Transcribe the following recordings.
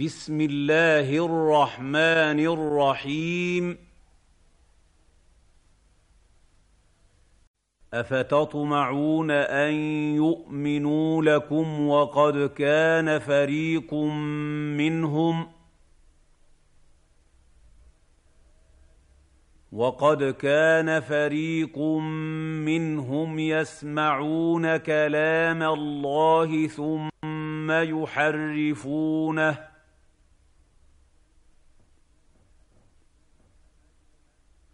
بسم الله الرحمن الرحيم افتطمعون ان يؤمنوا لكم وقد كان فريق منهم وقد كان فريق منهم يسمعون كلام الله ثم يحرفونه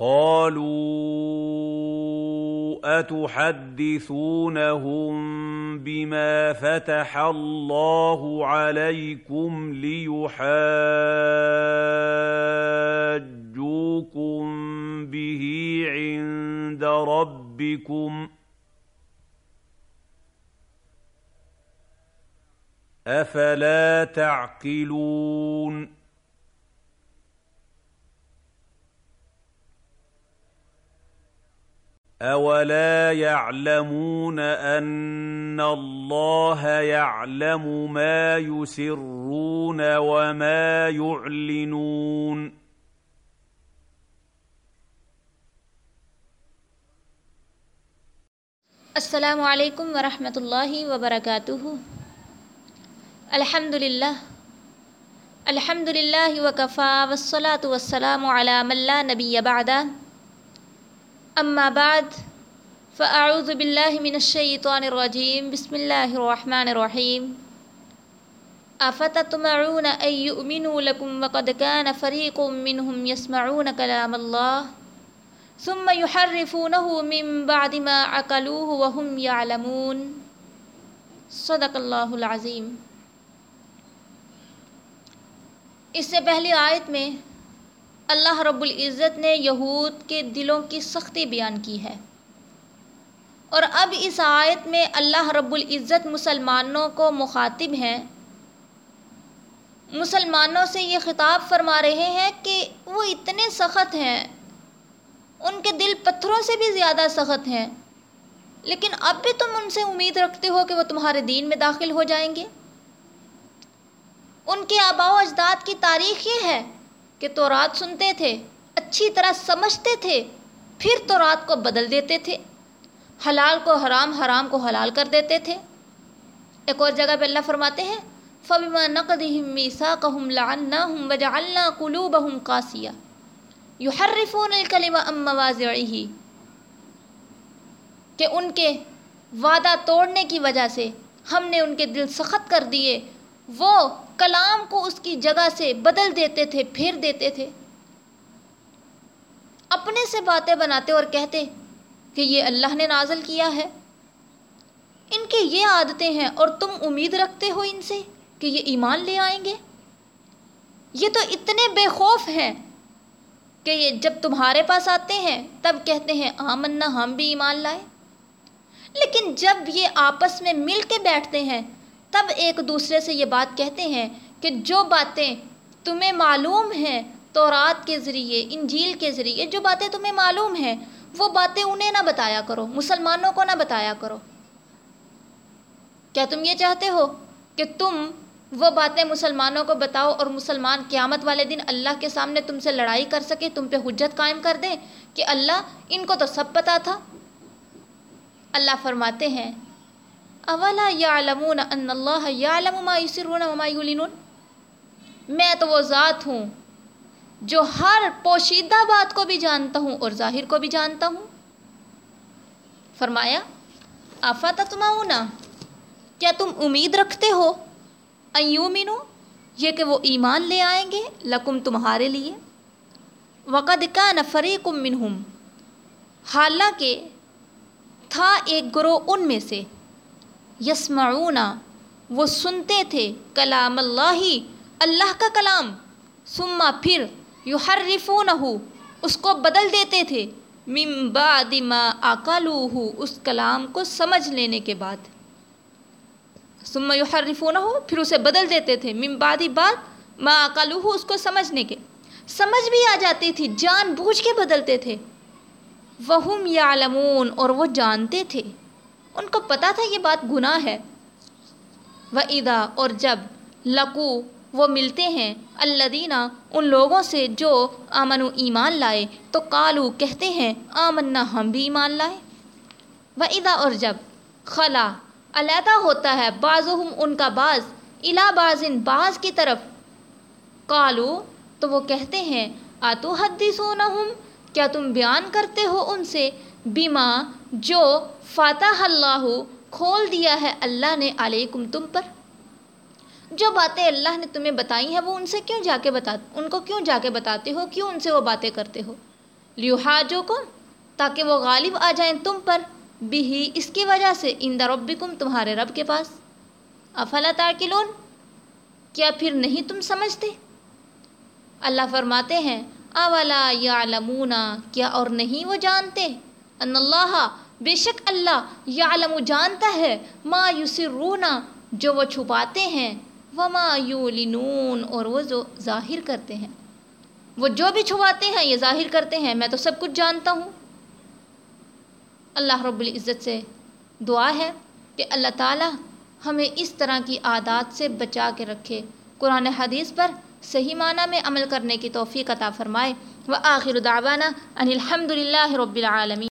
قالوا اتحدثونهم بما فتح الله عليكم ليحاجوكم به عند ربكم افلا تعقلون اولا يعلمون ان الله يعلم ما يسرون وما يعلنون السلام علیکم ورحمۃ اللہ وبرکاتہ الحمد للہ الحمد للہ وکفا وسلاۃ وسلام علام اللہ نبی بعد اما بعد فاعوذ باللہ من الشیطان الرجیم بسم اللہ الرحمن الرحیم افتطمعون ان یؤمنوا لکم وقد کان فریق منہم یسمعون کلام اللہ ثم يحرفونه من بعد ما عقلوه وهم يعلمون. صدق اللہ العظیم اس سے پہلی آیت میں اللہ رب العزت نے یہود کے دلوں کی سختی بیان کی ہے۔ اور اب اس آیت میں اللہ رب العزت مسلمانوں کو مخاطب ہیں۔ مسلمانوں سے یہ خطاب فرما رہے ہیں کہ وہ اتنے سخت ہیں۔ ان کے دل پتھروں سے بھی زیادہ سخت ہیں۔ لیکن اب بھی تم ان سے امید رکھتے ہو کہ وہ تمہارے دین میں داخل ہو جائیں گے۔ ان کے آبا و اجداد کی تاریخ یہ ہے کہ تو رات سنتے تھے، اچھی طرح سمجھتے تھے، پھر تو رات کو بدل دیتے تھے۔ حلال کو حرام حرام کو حلال کر دیتے تھے۔ ایک اور جگہ پہ اللہ فرماتے ہیں، فبما نقدهم ميثاقهم لعناهم وجعلنا قلوبهم قاسيه یحرفون الکلم ام مواضعه کہ ان کے وعدہ توڑنے کی وجہ سے ہم نے ان کے دل سخت کر دیے، وہ کلام کو اس کی جگہ سے بدل دیتے تھے، پھیر دیتے تھے۔ اپنے سے باتیں بناتے اور کہتے کہ یہ اللہ نے نازل کیا ہے۔ ان کی یہ عادتیں ہیں اور تم امید رکھتے ہو ان سے کہ یہ ایمان لے آئیں گے۔ یہ تو اتنے بے خوف ہیں کہ یہ جب تمہارے پاس آتے ہیں تب کہتے ہیں، آمنا ہم بھی ایمان لائے۔ لیکن جب یہ آپس میں مل کے بیٹھتے ہیں تب ایک دوسرے سے یہ بات کہتے ہیں کہ جو باتیں تمہیں معلوم ہیں تورات کے ذریعے، انجیل کے ذریعے، جو باتیں تمہیں معلوم ہیں، وہ باتیں انہیں نہ بتایا کرو، مسلمانوں کو نہ بتایا کرو۔ کیا تم یہ چاہتے ہو کہ تم وہ باتیں مسلمانوں کو بتاؤ اور مسلمان قیامت والے دن اللہ کے سامنے تم سے لڑائی کر سکے، تم پہ حجت قائم کر دیں کہ اللہ ان کو تو سب پتہ تھا؟ اللہ فرماتے ہیں اولا یعلمون ان اللہ یعلم ما یسرون وما یعلنون میں تو وہ ذات ہوں جو ہر پوشیدہ بات کو بھی جانتا ہوں اور ظاہر کو بھی جانتا ہوں۔ فرمایا آفات تماؤنا کیا تم امید رکھتے ہو؟ ایومنو یہ کہ وہ ایمان لے آئیں گے لکم تمہارے لیے۔ وقد کا نفری منہم۔ حالانکہ تھا ایک گروہ ان میں سے۔ یسمعون وہ سنتے تھے کلام اللہ اللہ کا کلام۔ ثم پھر یحرفونہ اس کو بدل دیتے تھے۔ من بعد ما اقلوہ اس کلام کو سمجھ لینے کے بعد۔ ثم یحرفونہ پھر اسے بدل دیتے تھے۔ من بعد بعد ما اقلوہ اس کو سمجھنے کے۔ سمجھ بھی آ جاتی تھی، جان بوجھ کے بدلتے تھے۔ وہم یعلمون، اور وہ جانتے تھے۔ ان کو پتہ تھا یہ بات گناہ ہے۔ و ادا اور جب لقو، وہ ملتے ہیں الدینہ ان لوگوں سے جو امن و ایمان لائے، تو کالو کہتے ہیں آمنا ہم بھی ایمان لائے۔ و ادا اور جب خلا، علیحدہ ہوتا ہے بعض ان کا بعض الا بازن بعض کی طرف۔ کالو تو وہ کہتے ہیں آتو حدیث کیا تم بیان کرتے ہو ان سے؟ بیما جو فاتح اللہ کھول دیا ہے اللہ نے علیکم تم پر۔ جو باتیں اللہ نے تمہیں بتائی ہیں وہ ان سے کیوں جا کے بتا ان کو کیوں جا کے بتاتے ہو؟ کیوں ان سے وہ باتیں کرتے ہو؟ لیوحاجوں کو تاکہ وہ غالب آ جائیں تم پر۔ بھی اس کی وجہ سے ان ربکم تمہارے رب کے پاس۔ افلا تاکلون؟ کیا پھر نہیں تم سمجھتے؟ اللہ فرماتے ہیں اولا یا کیا اور نہیں وہ جانتے؟ ان اللہ بے شک اللہ یا جانتا ہے ما یسرونا جو وہ چھپاتے ہیں، وما یولنون اور وہ جو ظاہر کرتے ہیں۔ وہ جو بھی چھپاتے ہیں، یہ ظاہر کرتے ہیں، میں تو سب کچھ جانتا ہوں۔ اللہ رب العزت سے دعا ہے کہ اللہ تعالیٰ ہمیں اس طرح کی عادات سے بچا کے رکھے۔ قرآن حدیث پر صحیح معنی میں عمل کرنے کی توفیق عطا فرمائے۔ و آخر دعوانا ان الحمد للہ رب العالمین۔